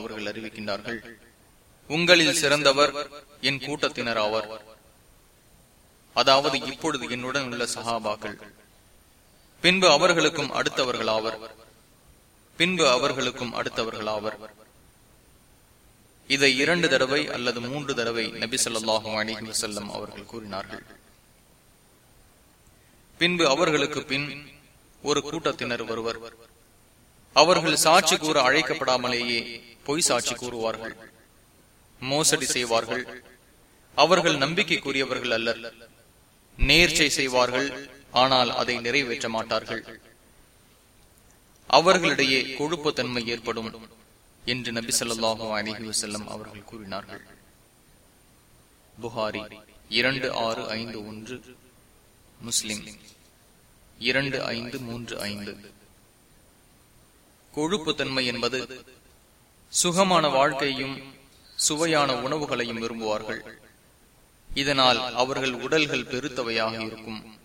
அவர்கள் அறிவிக்கின்றார்கள் உங்களில் சிறந்தவர் என் கூட்டத்தினர் ஆவர். அதாவது இப்பொழுது என்னுடன் உள்ள சகாபாக்கள் பின்பு அவர்களுக்கும் அடுத்தவர்களாவர் பின்பு அவர்களுக்கும் அடுத்தவர்களாவர் இதை இரண்டு தடவை அல்லது மூன்று தடவை நபி சொல்லாஹும் அணிஹி வசல்லம் அவர்கள் கூறினார்கள். பின்பு அவர்களுக்கு பின் ஒரு கூட்டத்தினர் வருவர் அவர்கள் சாட்சி கூற அழைக்கப்படாமலேயே பொய் சாட்சி கூறுவார்கள். மோசடி செய்வார்கள். அவர்கள் நம்பிக்கைக்குரியவர்கள் அல்லர். நேர்ச்சை செய்வார்கள் ஆனால் அதை நிறைவேற்ற மாட்டார்கள். அவர்களிடையே கொழுப்புத்தன்மை ஏற்படும் என்று நபி சொல்லாஹு அலிஹி வசல்லம் அவர்கள் கூறினார்கள். புகாரி இரண்டு ஆறு ஐந்து ஒன்று. முஸ்லிம். இரண்டு ஐந்து மூன்று ஐந்து. கொழுப்பு தன்மை என்பது சுகமான வாழ்க்கையும் சுவையான உணவுகளையும் விரும்புவார்கள். இதனால் அவர்கள் உடல்கள் பெருத்தவையாக இருக்கும்.